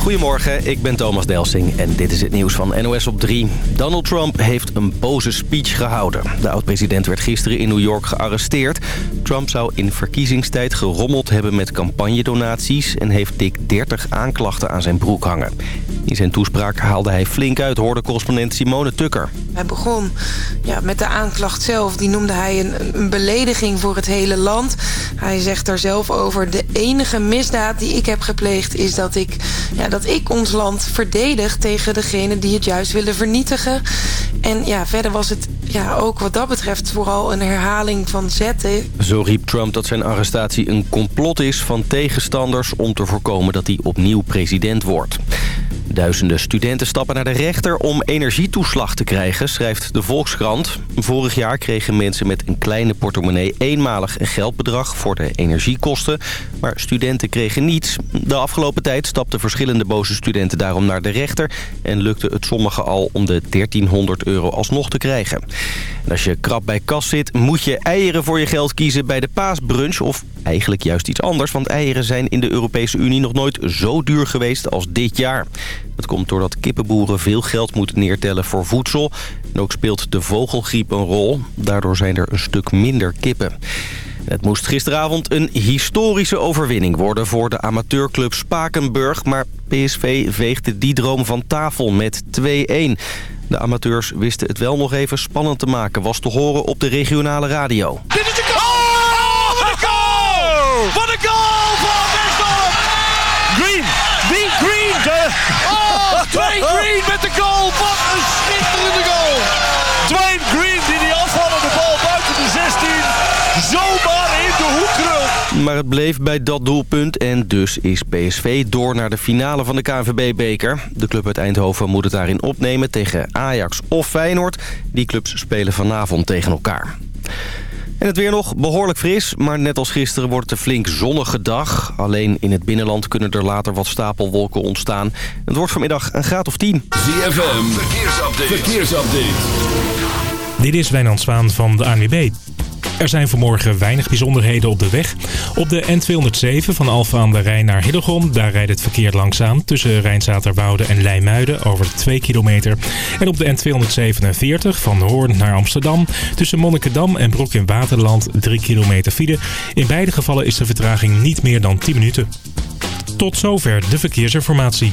Goedemorgen, ik ben Thomas Delsing en dit is het nieuws van NOS op 3. Donald Trump heeft een boze speech gehouden. De oud-president werd gisteren in New York gearresteerd. Trump zou in verkiezingstijd gerommeld hebben met campagnedonaties... en heeft dik 30 aanklachten aan zijn broek hangen. In zijn toespraak haalde hij flink uit, hoorde correspondent Simone Tukker. Hij begon ja, met de aanklacht zelf. Die noemde hij een, een belediging voor het hele land. Hij zegt daar zelf over... de enige misdaad die ik heb gepleegd is dat ik, ja, dat ik ons land verdedig... tegen degene die het juist willen vernietigen. En ja, verder was het ja, ook wat dat betreft vooral een herhaling van zetten. Zo riep Trump dat zijn arrestatie een complot is van tegenstanders... om te voorkomen dat hij opnieuw president wordt. Duizenden studenten stappen naar de rechter om energietoeslag te krijgen, schrijft de Volkskrant. Vorig jaar kregen mensen met een kleine portemonnee eenmalig een geldbedrag voor de energiekosten. Maar studenten kregen niets. De afgelopen tijd stapten verschillende boze studenten daarom naar de rechter... en lukte het sommigen al om de 1300 euro alsnog te krijgen. En als je krap bij kas zit, moet je eieren voor je geld kiezen bij de paasbrunch... of eigenlijk juist iets anders, want eieren zijn in de Europese Unie nog nooit zo duur geweest als dit jaar. Dat komt doordat kippenboeren veel geld moeten neertellen voor voedsel. En ook speelt de vogelgriep een rol. Daardoor zijn er een stuk minder kippen. Het moest gisteravond een historische overwinning worden voor de amateurclub Spakenburg. Maar PSV veegde die droom van tafel met 2-1. De amateurs wisten het wel nog even spannend te maken. Was te horen op de regionale radio. Maar het bleef bij dat doelpunt en dus is PSV door naar de finale van de KNVB-beker. De club uit Eindhoven moet het daarin opnemen tegen Ajax of Feyenoord. Die clubs spelen vanavond tegen elkaar. En het weer nog behoorlijk fris, maar net als gisteren wordt het een flink zonnige dag. Alleen in het binnenland kunnen er later wat stapelwolken ontstaan. Het wordt vanmiddag een graad of 10. ZFM, verkeersupdate. verkeersupdate. Dit is Wijnand Zwaan van de ANWB. Er zijn vanmorgen weinig bijzonderheden op de weg. Op de N207 van Alfa aan de Rijn naar Hillegom... daar rijdt het verkeer langzaam tussen Rijnzaterwoude en Leimuiden over 2 kilometer. En op de N247 van Hoorn naar Amsterdam... tussen Monnikendam en Broek in Waterland 3 kilometer file. In beide gevallen is de vertraging niet meer dan 10 minuten. Tot zover de verkeersinformatie.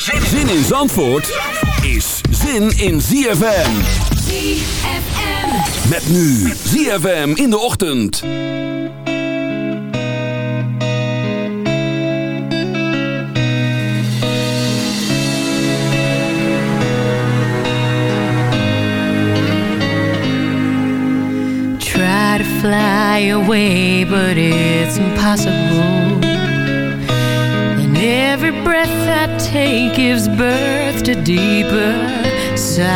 Zin in Zandvoort is zin in ZFM. ZFM. Met nu ZFM in de ochtend. Try to fly away, but it's impossible. And every breath take gives birth to deeper sighs.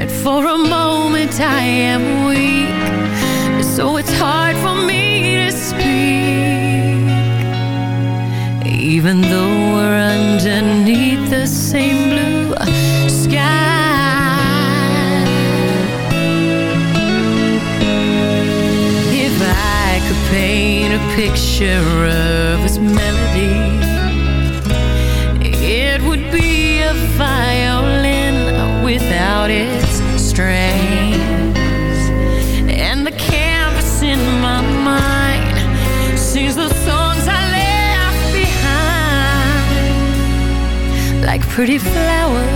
And for a moment I am weak, so it's hard for me to speak. Even though we're underneath the same blue sky. If I could paint a picture of this melody, strings. And the canvas in my mind sings the songs I left behind, like pretty flowers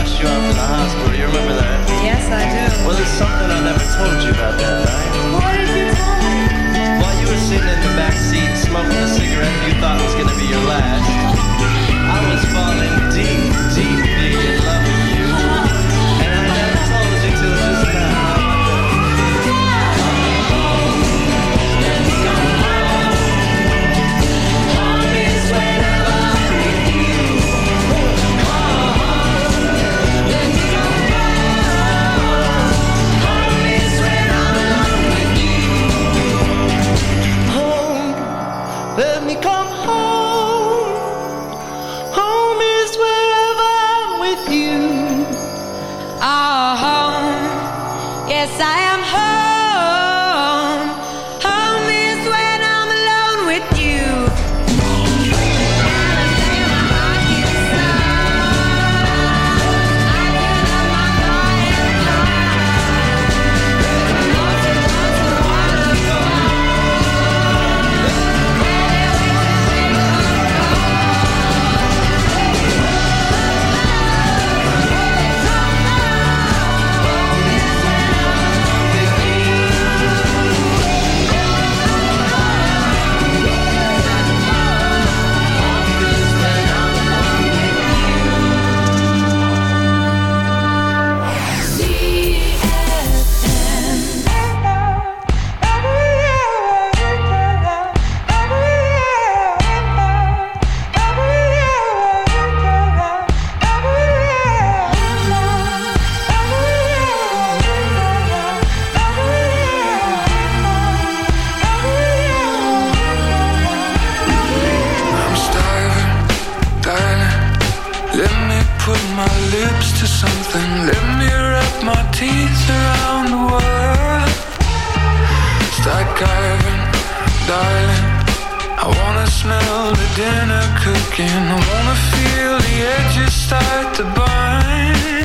rushed you the hospital. You remember that? Yes, I do. Well, there's something I never told you about that night. What did you tell me? While you were sitting in the back seat smoking a cigarette you thought was going to be your last, I was falling deep. something. Let me wrap my teeth around the world. Start carving, darling. I wanna smell the dinner cooking. I wanna feel the edges start to burn.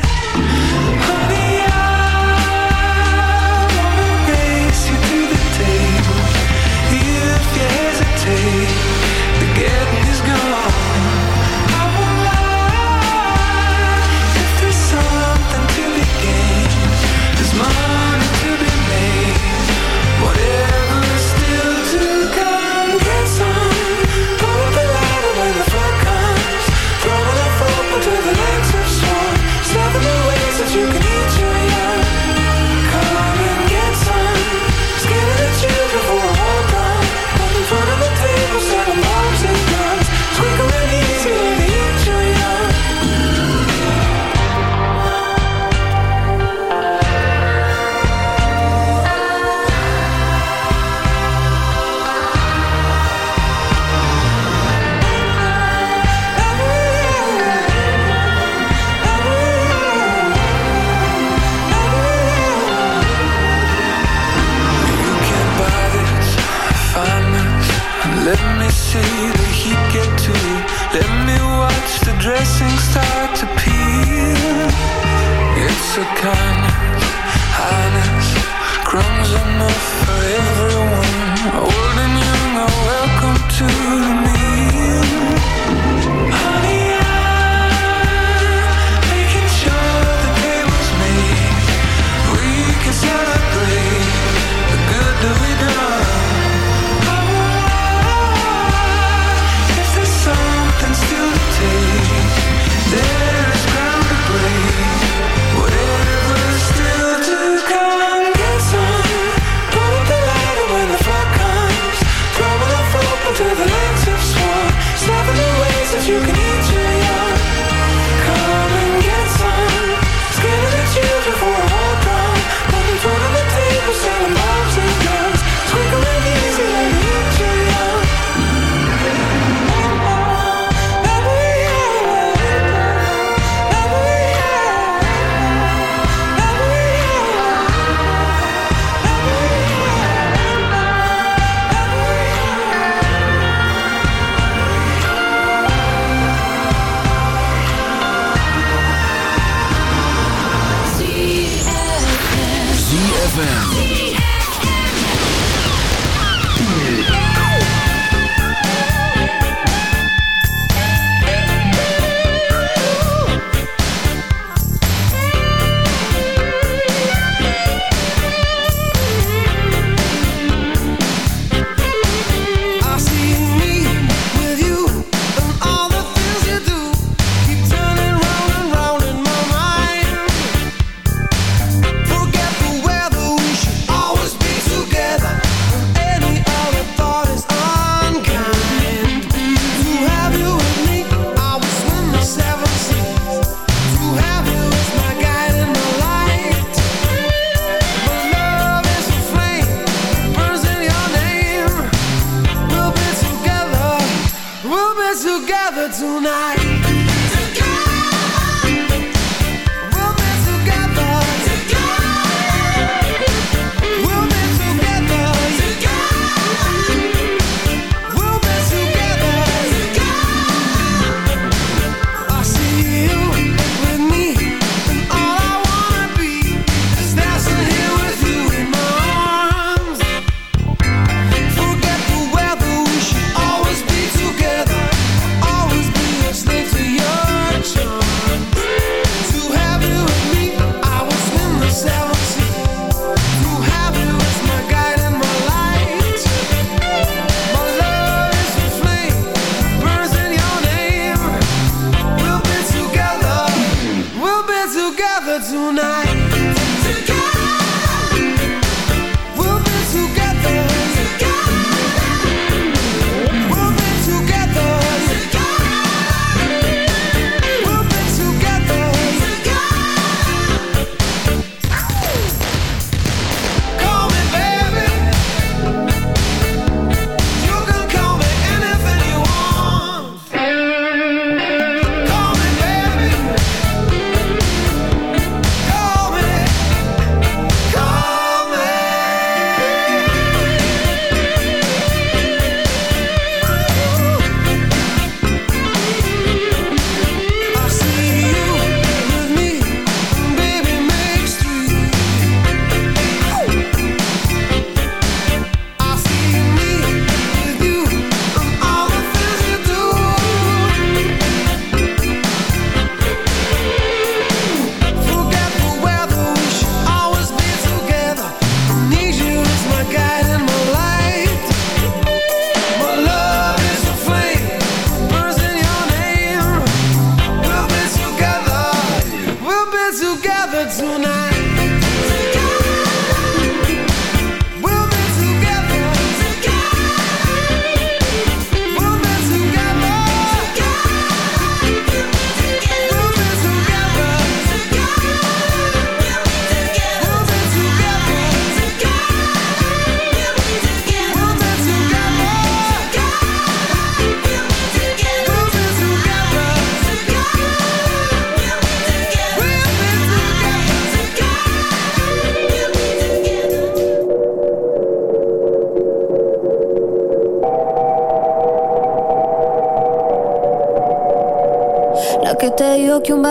tonight.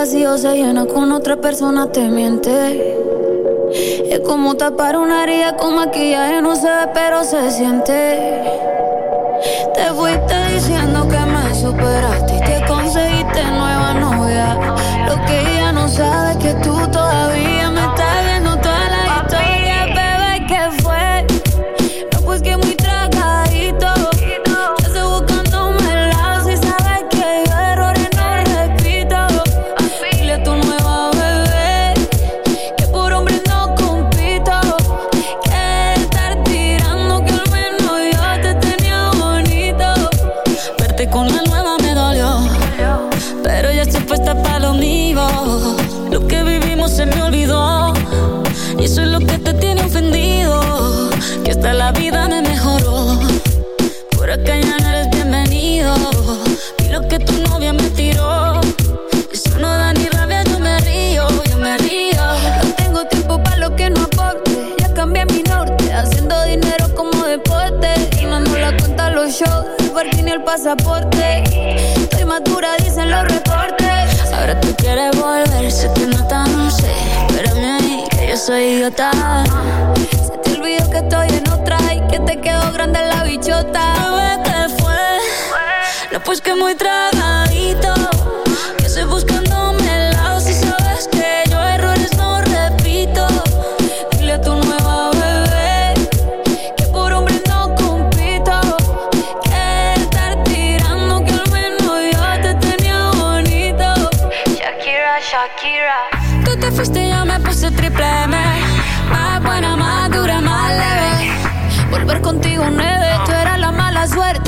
Vacío se llena con otra persona te miente. Es como tapar una herida con maquillaje, no se ve, pero se siente. Pasaporte. Estoy madura, dicen los reportes. Ahora tú quieres volver, te nota, no sé. Espérame ahí, que yo soy idiota. Se te olvidó que estoy en otra y que te quedó grande la bichota. ¿qué fue? No, pues que muy tragadito. Que estoy buscándome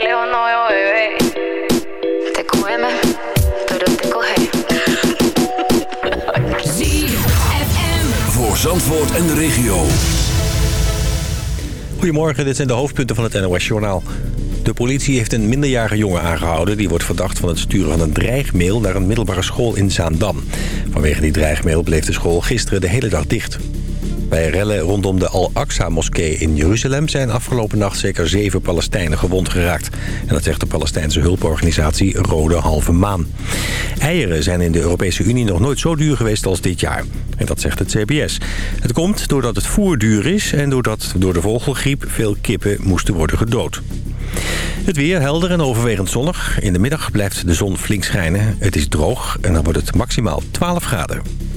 De lejos no veo bebé. Te pero te coge. Voor Zandvoort en de regio. Goedemorgen, dit zijn de hoofdpunten van het NOS-journaal. De politie heeft een minderjarige jongen aangehouden... die wordt verdacht van het sturen van een dreigmail... naar een middelbare school in Zaandam. Vanwege die dreigmail bleef de school gisteren de hele dag dicht. Bij rellen rondom de Al-Aqsa-moskee in Jeruzalem... zijn afgelopen nacht zeker zeven Palestijnen gewond geraakt. En dat zegt de Palestijnse hulporganisatie Rode Halve Maan. Eieren zijn in de Europese Unie nog nooit zo duur geweest als dit jaar. En dat zegt het CBS. Het komt doordat het voer duur is... en doordat door de vogelgriep veel kippen moesten worden gedood. Het weer helder en overwegend zonnig. In de middag blijft de zon flink schijnen. Het is droog en dan wordt het maximaal 12 graden.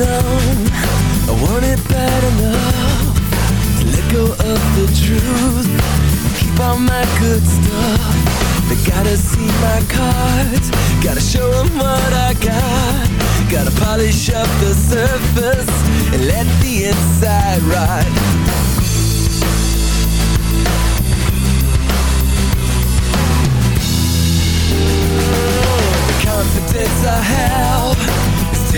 numb I want it bad enough To let go of the truth. Keep all my good stuff. They gotta see my cards. Gotta show them what I got. Gotta polish up the surface And let the inside rot Confidence I have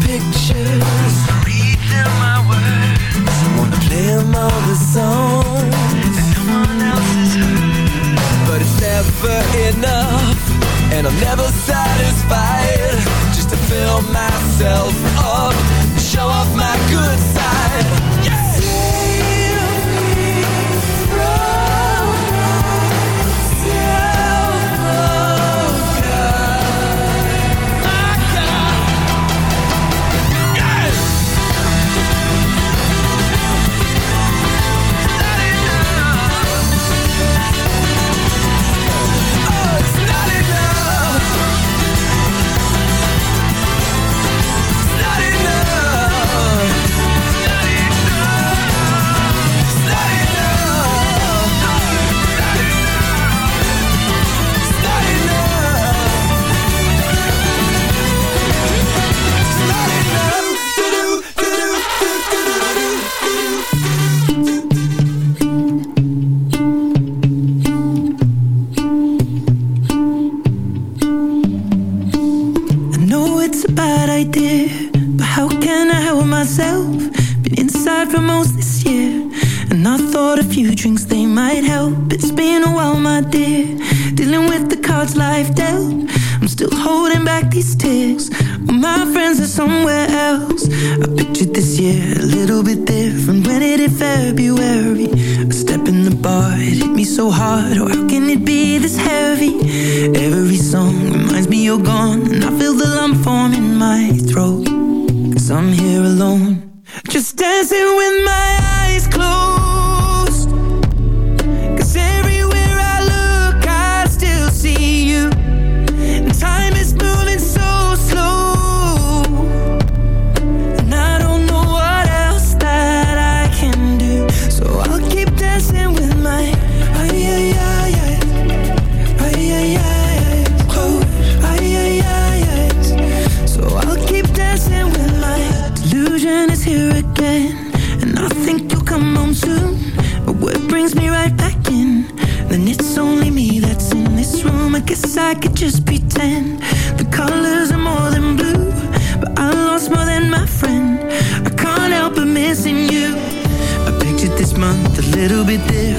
picture. dancing with my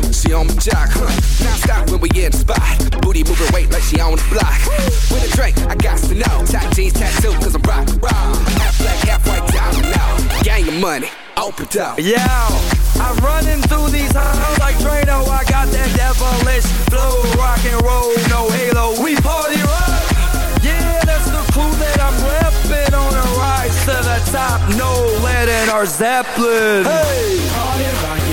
girl, she on my jock, huh? Now stop when we in the spot. Booty moving weight like she on the block. With a drink, I got to know. Tight jeans, tattoo, cause I'm rock, raw. Half black, half white, diamond now. Gang of money, open up. Yeah, I'm running through these halls like Drano. I got that devilish flow, rock and roll, no halo. We party rock. Yeah, that's the clue that I'm repping on a rise to the top. No lead in our Zeppelin. Hey, Party rock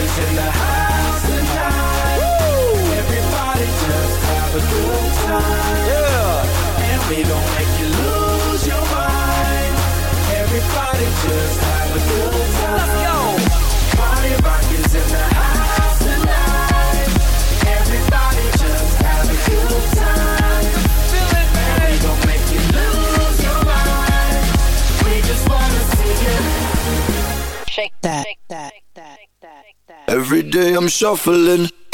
a good time. Yeah. And we gon' make you lose your mind. Everybody just have a good time. Let's go. Party rock is in the house tonight. Everybody just have a good time. Feel it, And we gon' make you lose your mind. We just wanna see you. Shake that. Shake that. Every day I'm shuffling. Shuffling,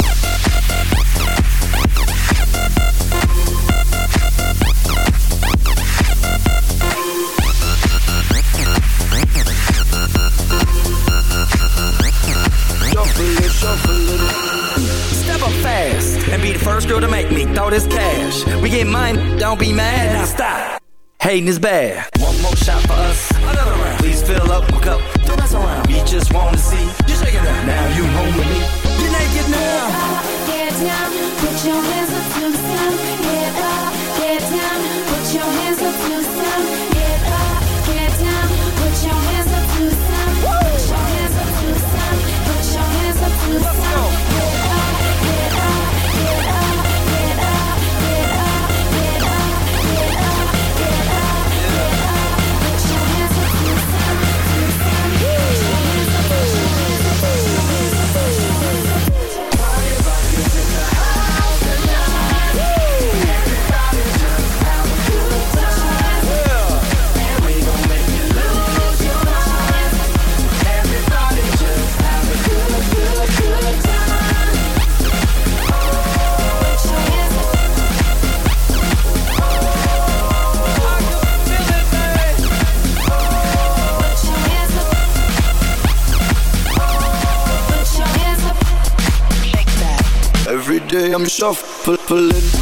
first girl to make me throw this cash. We get mine, don't be mad. Now stop. Hating is bad. One more shot for us. Another round. Please fill up my cup. Don't mess around. We just wanna see you shaking it. Now you home with me. You're naked now. Get down, put your pulling.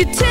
You take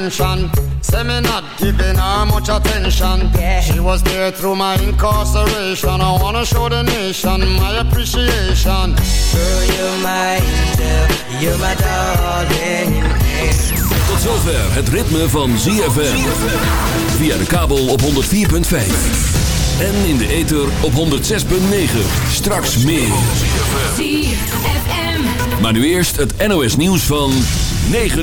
mention. Say me not giving her much attention. Yeah. She was there through my incarceration. I wanna show the nation my appreciation. Girl, you're my angel, you're my darling. Tot zover het ritme van ZFM. Via de kabel op 104.5. En in de ether op 106.9. Straks meer. Maar nu eerst het NOS nieuws van 9 uur.